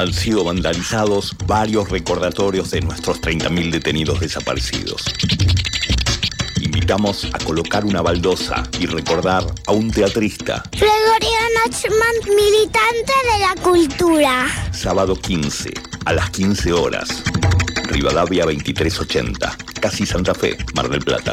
han sido vandalizados varios recordatorios de nuestros 30.000 detenidos desaparecidos. Invitamos a colocar una baldosa y recordar a un teatrista. Gregorio Nachman, militante de la cultura. Sábado 15, a las 15 horas. Rivadavia 2380, casi Santa Fe, Mar del Plata.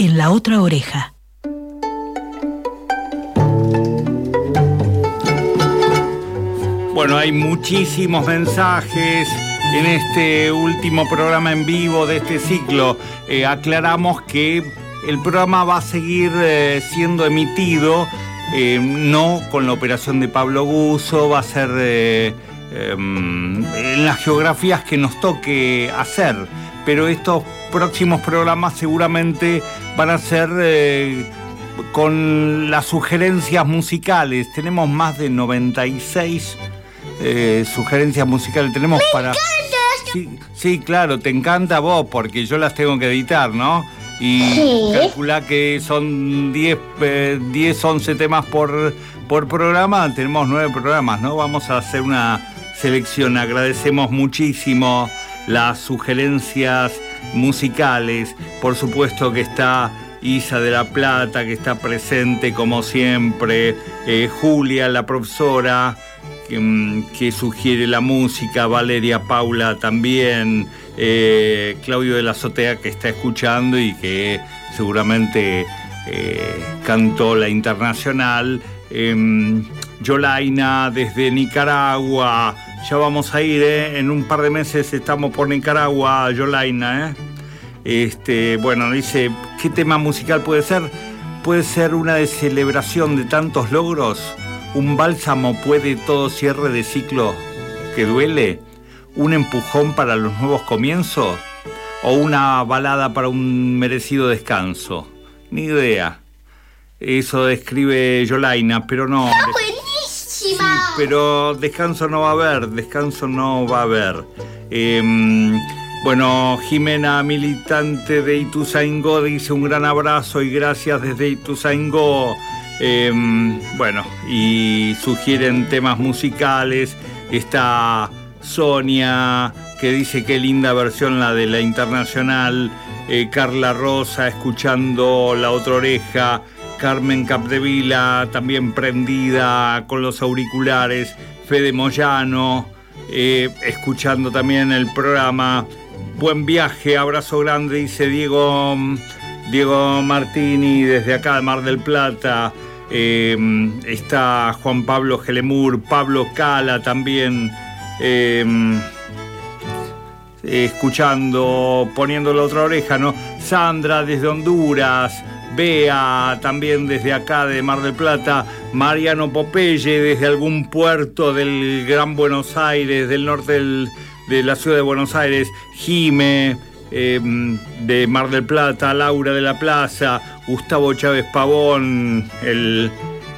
en la otra oreja. Bueno, hay muchísimos mensajes en este último programa en vivo de este ciclo. Eh, aclaramos que el programa va a seguir eh, siendo emitido, eh, no con la operación de Pablo Guso, va a ser em, en las geografías que nos toque hacer, pero estos próximos programas seguramente van a ser con las sugerencias musicales. Tenemos más de 96 sugerencias musicales. Tenemos para... Sí, claro, te encanta a vos porque yo las tengo que editar, ¿no? Y calcula que son 10, 10 11 temas por, por programa, tenemos 9 programas, ¿no? Vamos a hacer una selección. Agradecemos muchísimo las sugerencias musicales. Por supuesto que está Isa de la Plata, que está presente como siempre, eh, Julia, la profesora, Mm, que, sugiere la música, Valeria Paula también, eh, Claudio de la Azotea que está escuchando y que seguramente eh, cantó la internacional, em, Yolaina desde Nicaragua, ya vamos a ir, eh, en un par de meses estamos por Nicaragua, Yolaina. Este, bueno, dice, ¿qué tema musical puede ser? Puede ser una de celebración de tantos logros un bálsamo puede todo cierre de ciclo que duele, un empujón para los nuevos comienzos o una balada para un merecido descanso. Ni idea. Eso describe Yolaina, pero no. Buenísima! pero descanso no va a haber, descanso no va a haber. Em, bueno, Jimena, militante de Ituzaingó, dice un gran abrazo y gracias desde Ituzaingó. Em, bueno, y sugieren temas musicales. Está Sonia, que dice qué linda versión la de la internacional. Eh, Carla Rosa, escuchando La Otra Oreja. Carmen Capdevila, también prendida con los auriculares. Fede Moyano, eh, escuchando también el programa. Buen viaje, abrazo grande, dice Diego, Diego Martini desde acá de Mar del Plata. Em, está Juan Pablo Gelemur, Pablo Cala también em, escuchando, poniendo la otra oreja, ¿no? Sandra desde Honduras, Bea también desde acá de Mar del Plata, Mariano Popeye desde algún puerto del Gran Buenos Aires, del norte de la ciudad de Buenos Aires, Jime. Em, de Mar del Plata, Laura de la Plaza, Gustavo Chávez Pavón, el,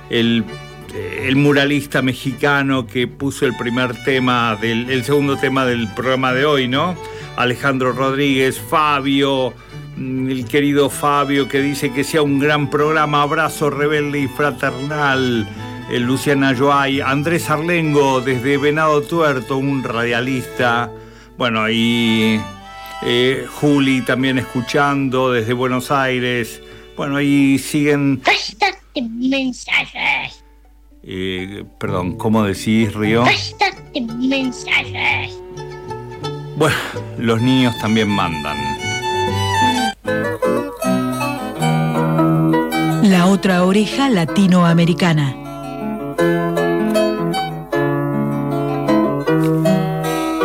el, muralista mexicano que puso el primer tema, del, el segundo tema del programa de hoy, ¿no? Alejandro Rodríguez, Fabio, el querido Fabio que dice que sea un gran programa, abrazo rebelde y fraternal. El Luciana Joay, Andrés Arlengo desde Venado Tuerto, un radialista. Bueno, y eh, Juli también escuchando desde Buenos Aires. Bueno, ahí siguen. Mensajes. Eh, perdón, ¿cómo decís, Río? Mensajes. Bueno, los niños también mandan. La otra oreja latinoamericana.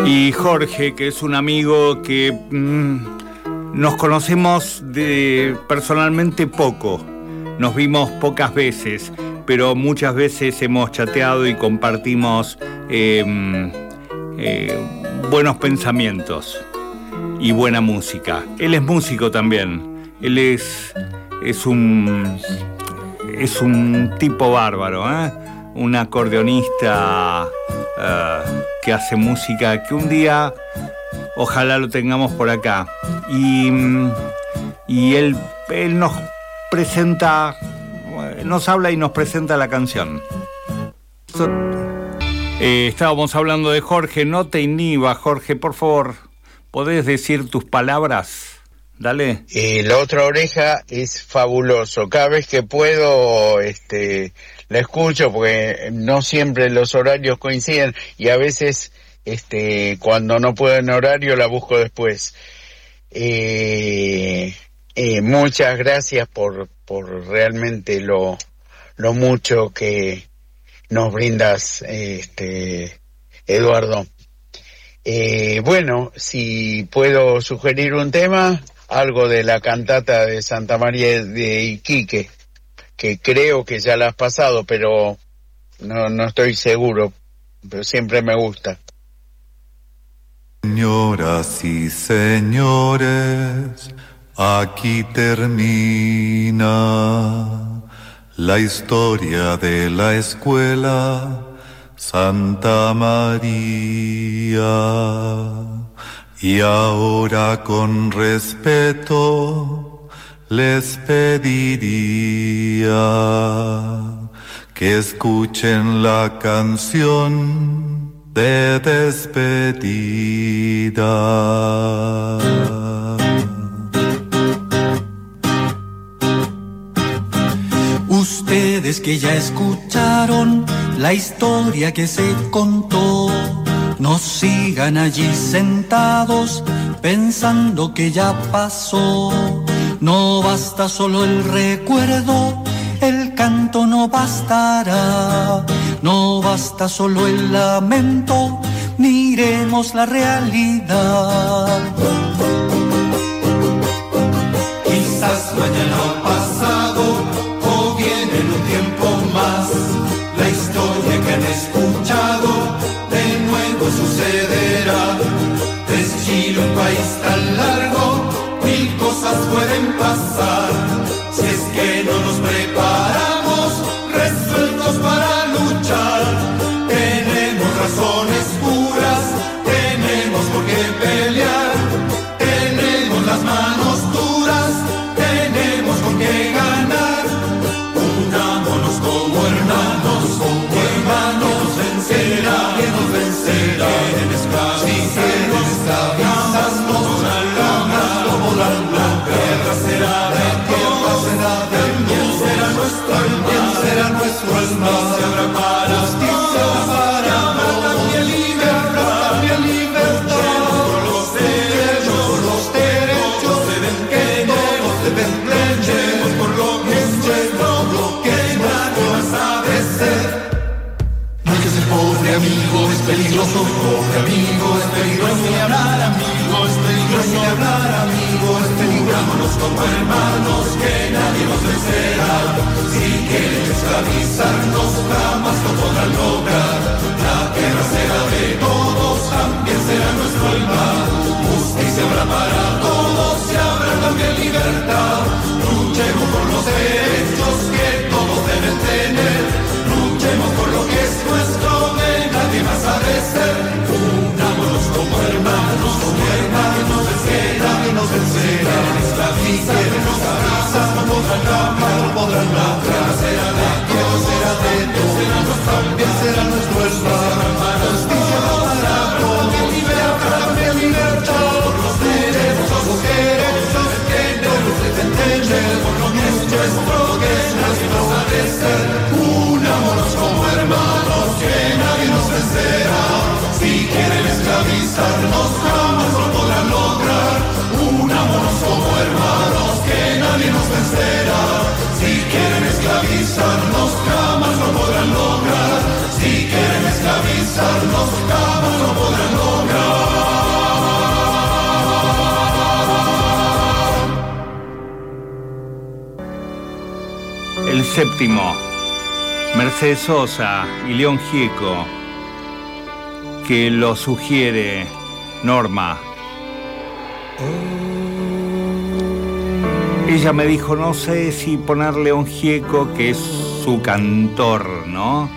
Y Jorge, que es un amigo que mm, nos conocemos de, personalmente poco, nos vimos pocas veces, pero muchas veces hemos chateado y compartimos em, eh, buenos pensamientos y buena música. Él es músico también. Él es, es un es un tipo bárbaro, ¿eh? un acordeonista eh, que hace música que un día ojalá lo tengamos por acá. Y, y él, él nos presenta, nos habla y nos presenta la canción. Eh, estábamos hablando de Jorge, no te inhiba, Jorge, por favor, ¿podés decir tus palabras? Dale. Y la otra oreja es fabuloso. Cada vez que puedo, este, la escucho porque no siempre los horarios coinciden y a veces, este, cuando no puedo en horario la busco después. Eh, eh, muchas gracias por, por realmente lo, lo mucho que nos brindas, este, Eduardo. Eh, bueno, si puedo sugerir un tema, algo de la cantata de Santa María de Iquique, que creo que ya la has pasado, pero no, no estoy seguro, pero siempre me gusta. Señoras y señores, aquí termina la historia de la escuela Santa María. Y ahora con respeto les pediría que escuchen la canción de despedida. Ustedes que ya escucharon la historia que se contó no sigan allí sentados pensando que ya pasó. No basta solo el recuerdo, el canto no bastará. No basta solo el lamento, miremos la realidad. Quizás mañana El séptimo. Mercedes Sosa y León Gieco, que lo sugiere Norma. Ella me dijo, no sé si poner León Gieco, que es su cantor, ¿no?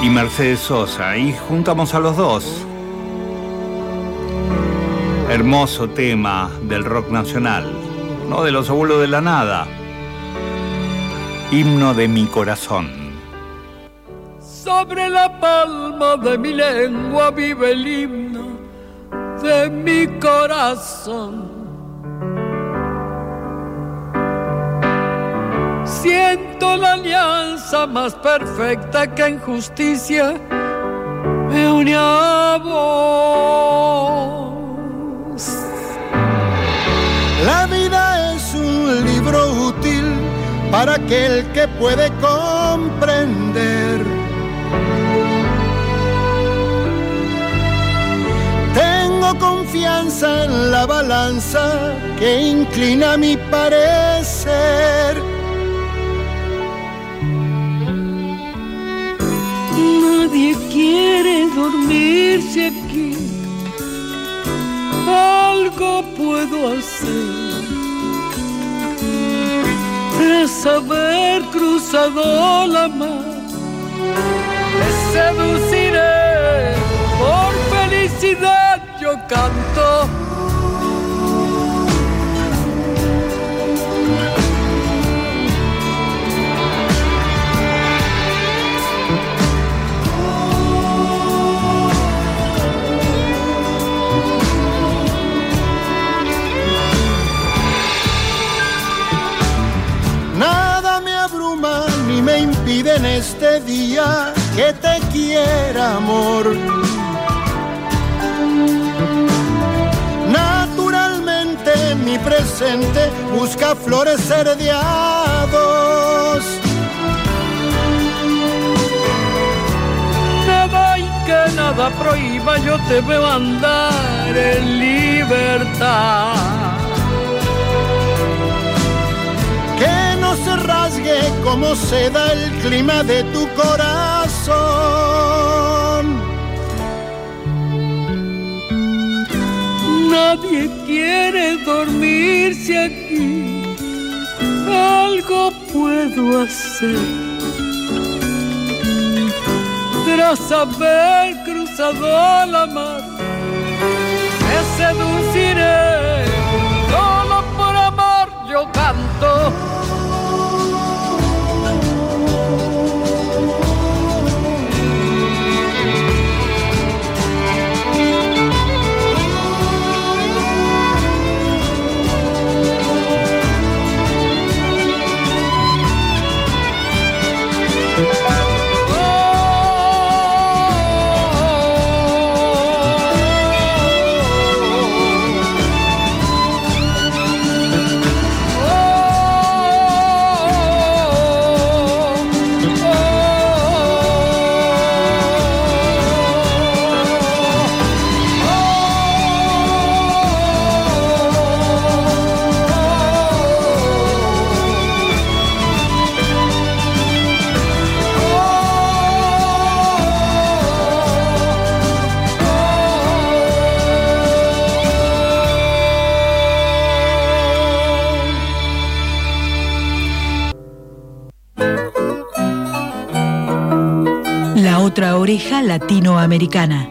Y Mercedes Sosa, y juntamos a los dos. Hermoso tema del rock nacional, no de los abuelos de la nada. Himno de mi corazón. Sobre la palma de mi lengua vive el himno de mi corazón. Siento la alianza más perfecta que en justicia me une a vos. La vida es un libro útil para aquel que puede comprender. Tengo confianza en la balanza que inclina mi parecer. Nadie quiere dormirse aquí. Algo puedo hacer tras haber cruzado la mar. Te seduciré por felicidad, yo canto. Este día que te quiera, amor. Naturalmente mi presente busca florecer de a dos. Que nada prohíba, yo te veo andar en libertad. Rasgue como se da el clima de tu corazón. Nadie quiere dormirse aquí. Algo puedo hacer. Tras haber cruzado la mar, te seduciré. Latinoamericana.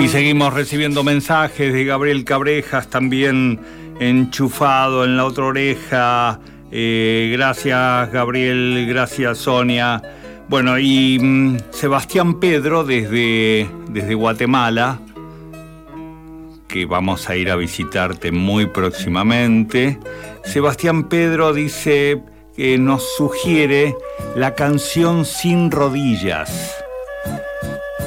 Y seguimos recibiendo mensajes de Gabriel Cabrejas, también enchufado en la otra oreja. Eh, gracias Gabriel, gracias Sonia. Bueno, y mm, Sebastián Pedro desde, desde Guatemala, que vamos a ir a visitarte muy próximamente. Sebastián Pedro dice que nos sugiere la canción Sin Rodillas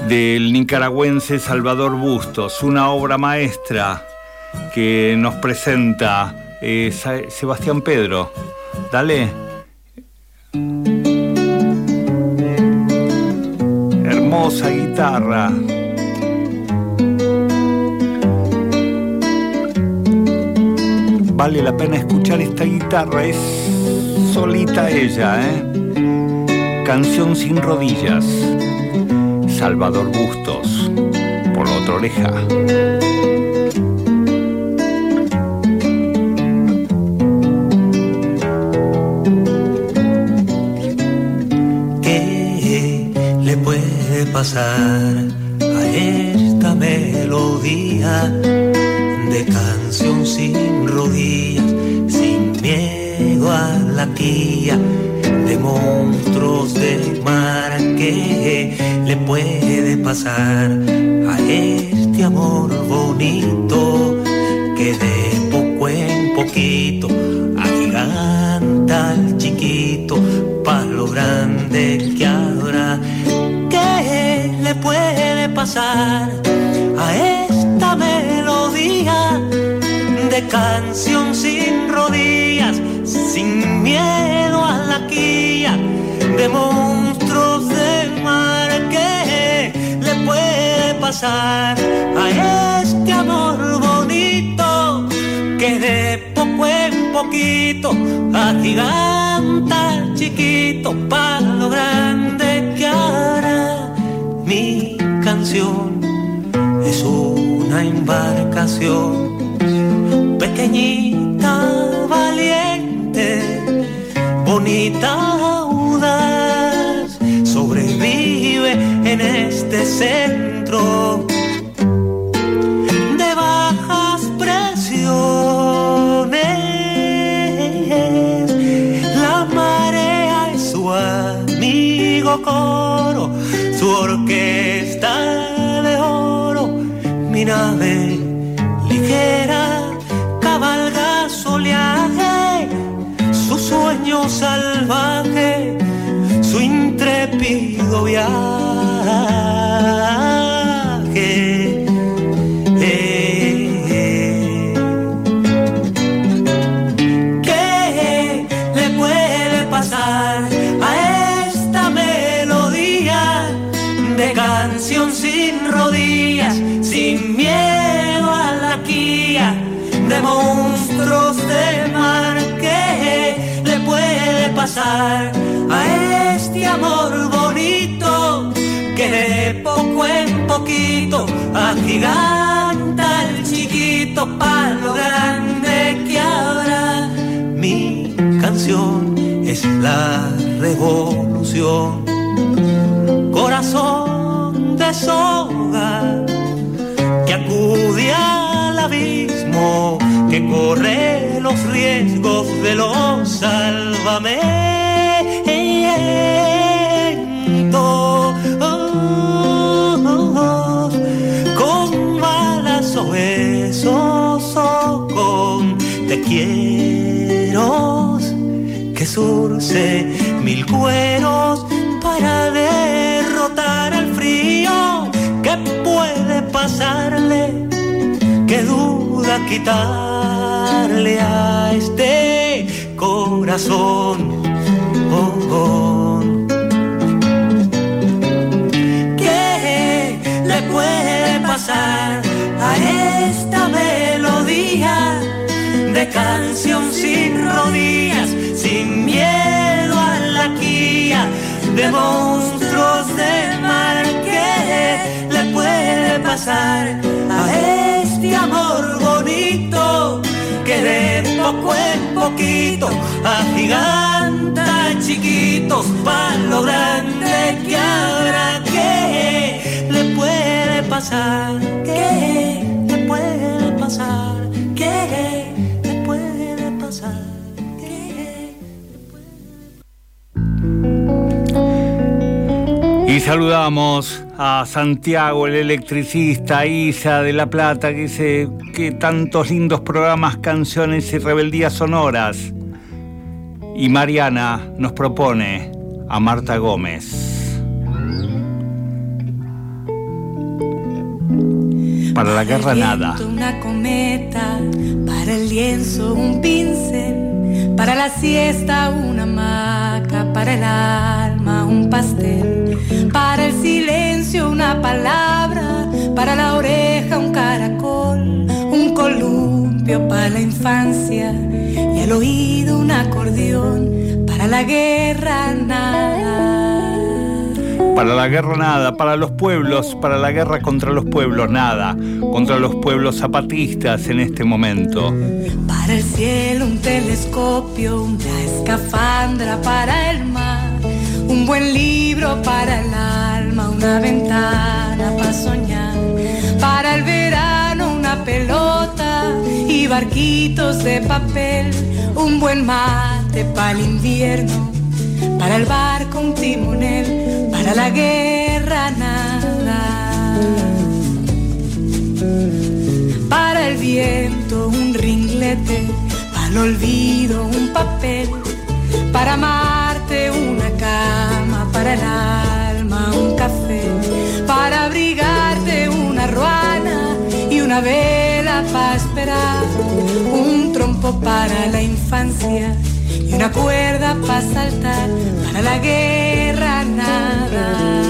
del nicaragüense Salvador Bustos, una obra maestra que nos presenta eh, Sebastián Pedro. Dale. Hermosa guitarra. Vale la pena escuchar esta guitarra, es solita ella, ¿eh? Canción sin rodillas, Salvador Bustos, por la otra oreja. ¿Qué le puede pasar a esta melodía de canción sin rodillas, sin miedo a la guía de monstruos del mar? ¿Qué le puede pasar a este amor bonito que de poco en poquito agiganta al chiquito para lo grande que habrá? ¿Qué le puede pasar a melodía de canción sin rodillas, sin miedo a la guía de monstruos del mar? ¿Qué le puede pasar a este amor bonito que de poco en poquito agiganta chiquito para lo grande que hará mi canción es una embarcación pequeñita valiente bonita audaz sobrevive en este centro su intrépido viaje. Eh, ¿Qué le puede pasar a esta melodía de canción sin rodillas, sin miedo a la guía de a este amor bonito que de poco en poquito agiganta al chiquito para lo grande que habrá? Mi canción es la revolución, corazón de soga que acude al abismo, que corre los riesgos de los salvamentos. Con balas o o con te quiero que surce mil cueros para derrotar al frío que puede pasarle, que duda quitarle a este corazón. Oh. ¿Qué le puede pasar a esta melodía de canción sin rodillas, sin miedo a la guía de monstruos del mar? ¿Qué le puede pasar a este amor bonito que de poco en poquito agiganta chiquitos para lo grande que habrá? ¿Qué le puede pasar? ¿Qué le puede pasar? ¿Qué le puede pasar? Y saludamos a Santiago, el electricista, Isa de La Plata, que dice que tantos lindos programas, canciones y rebeldías sonoras. Y Mariana nos propone a Marta Gómez. Para la guerra nada. Una cometa, para el lienzo un pincel, para la siesta una hamaca, para el alma un pastel, para el silencio una palabra, para la oreja un caracol, un columpio para la infancia. Y al oído un acordeón. Para la guerra nada. Para la guerra nada, para los pueblos, para la guerra contra los pueblos nada, contra los pueblos zapatistas en este momento. Para el cielo un telescopio, una escafandra para el mar, un buen libro para el alma, una ventana para soñar, para el verano una pelota y barquitos de papel, un buen mate para el invierno, para el barco un timonel, para la guerra nada. Para el viento un ringlete, para el olvido un papel, para amarte una cama, para el alma un café, para abrigarte una ruana. Y una vela para esperar, un trompo para la infancia una cuerda para saltar, para la guerra nada.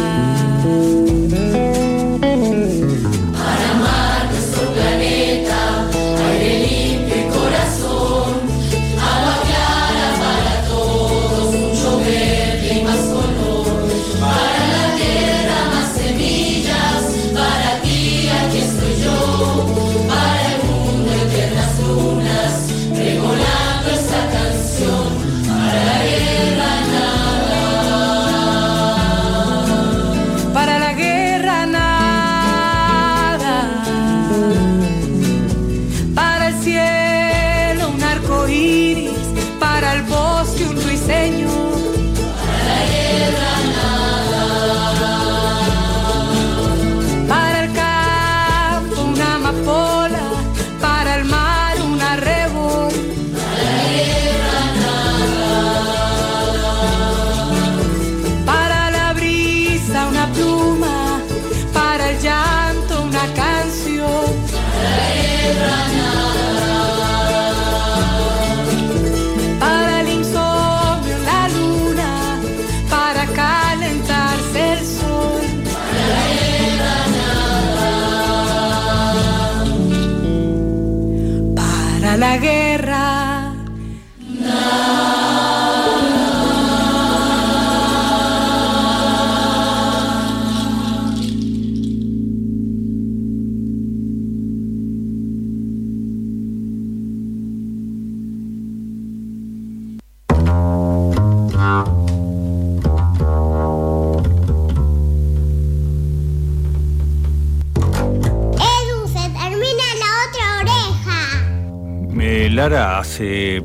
Hace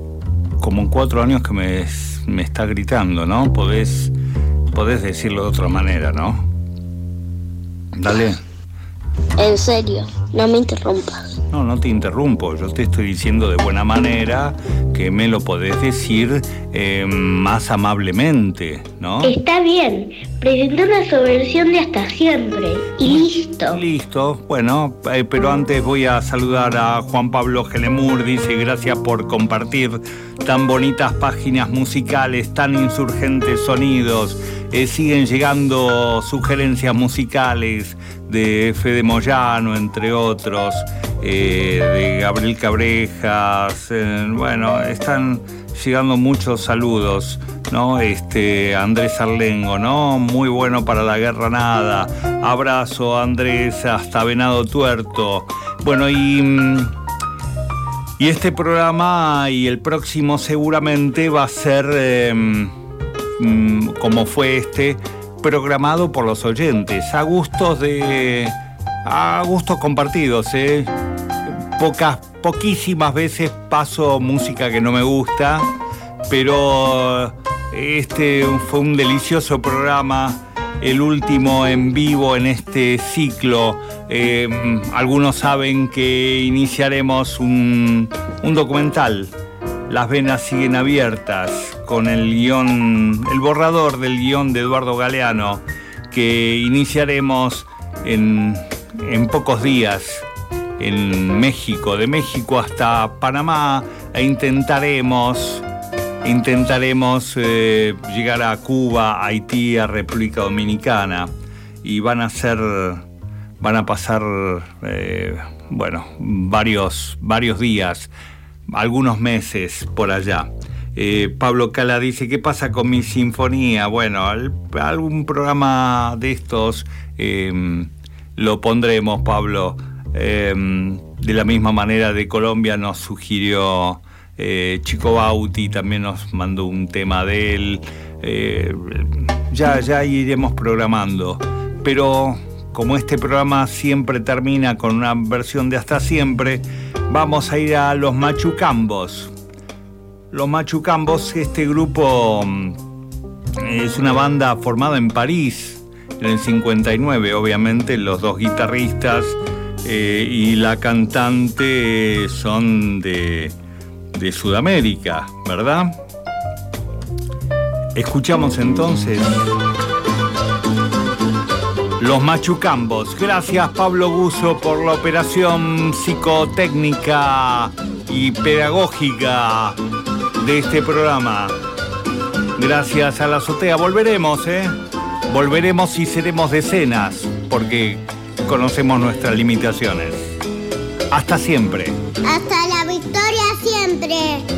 como cuatro años que me, me está gritando, ¿no? Podés, podés decirlo de otra manera, ¿no? Dale. En serio, no me interrumpas. No, no te interrumpo. Yo te estoy diciendo de buena manera que me lo podés decir eh, más amablemente, ¿no? Está bien, presenta una subversión de hasta siempre. Y listo. Listo, bueno, eh, pero antes voy a saludar a Juan Pablo Gelemur, dice gracias por compartir tan bonitas páginas musicales, tan insurgentes sonidos, Eh, siguen llegando sugerencias musicales de Fede Moyano, entre otros, eh, de Gabriel Cabrejas, eh, bueno, están llegando muchos saludos, ¿no? Este, Andrés Arlengo, ¿no? Muy bueno para la guerra nada. Abrazo, Andrés, hasta Venado Tuerto. Bueno, y. mm, Y este programa y el próximo seguramente va a ser, mm, como fue este, programado por los oyentes, a gustos de. a gustos compartidos, ¿eh? Pocas, poquísimas veces paso música que no me gusta, pero este fue un delicioso programa, el último en vivo en este ciclo. Eh, algunos saben que iniciaremos un, un documental. Las venas siguen abiertas con el guion, el borrador del guion de Eduardo Galeano, que iniciaremos en, en pocos días en México, de México hasta Panamá, e intentaremos, intentaremos eh, llegar a Cuba, Haití, a República Dominicana, y van a ser, van a pasar, eh, bueno, varios, varios días algunos meses por allá. Eh, Pablo Cala dice, ¿qué pasa con mi sinfonía? Bueno, algún programa de estos em, lo pondremos, Pablo. Em, de la misma manera de Colombia nos sugirió eh, Chico Bauti, también nos mandó un tema de él. Eh, ya, ya iremos programando. Pero como este programa siempre termina con una versión de Hasta Siempre, vamos a ir a los Machucambos. Los Machucambos, este grupo mm, es una banda formada en París en el 59, obviamente los dos guitarristas eh, y la cantante son de, de Sudamérica, ¿verdad? Escuchamos entonces los machucambos. Gracias Pablo Buzo por la operación psicotécnica y pedagógica de este programa. Gracias a la azotea. Volveremos, ¿eh? Volveremos y seremos decenas, porque conocemos nuestras limitaciones. Hasta siempre. Hasta la victoria siempre.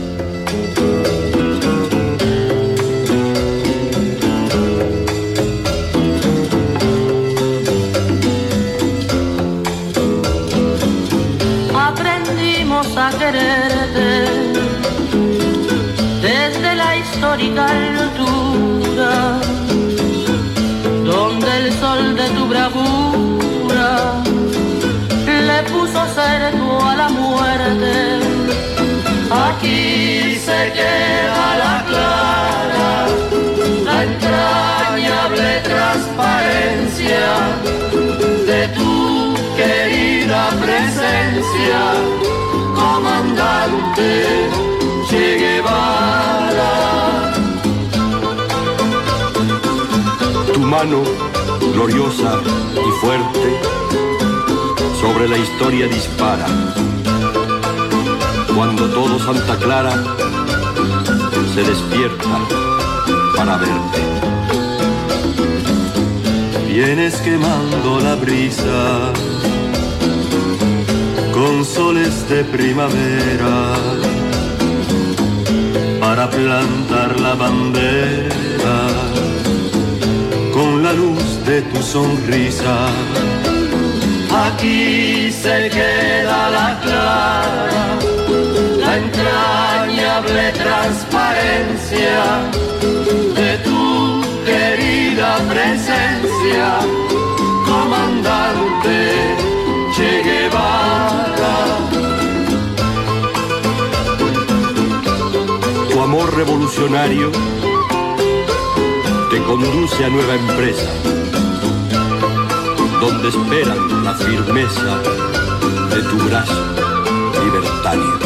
Comandante Che. Tu mano, gloriosa y fuerte, sobre la historia dispara. Cuando todo Santa Clara se despierta para verte. Vienes quemando la brisa soles de primavera para plantar la bandera con la luz de tu sonrisa. Aquí se queda la clara, la entrañable transparencia de tu querida presencia, comandante Che Guevara. Amor revolucionario te conduce a nueva empresa, donde esperan la firmeza de tu brazo libertario.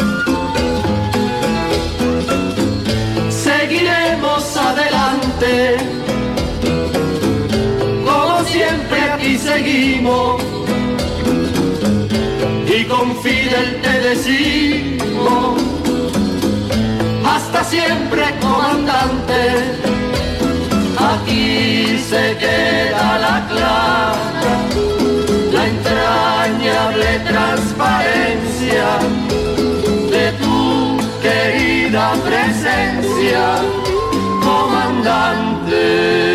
Seguiremos adelante, como siempre aquí seguimos, y con Fidel te decimos, siempre comandante, aquí se queda la clara, la entrañable transparencia de tu querida presencia, comandante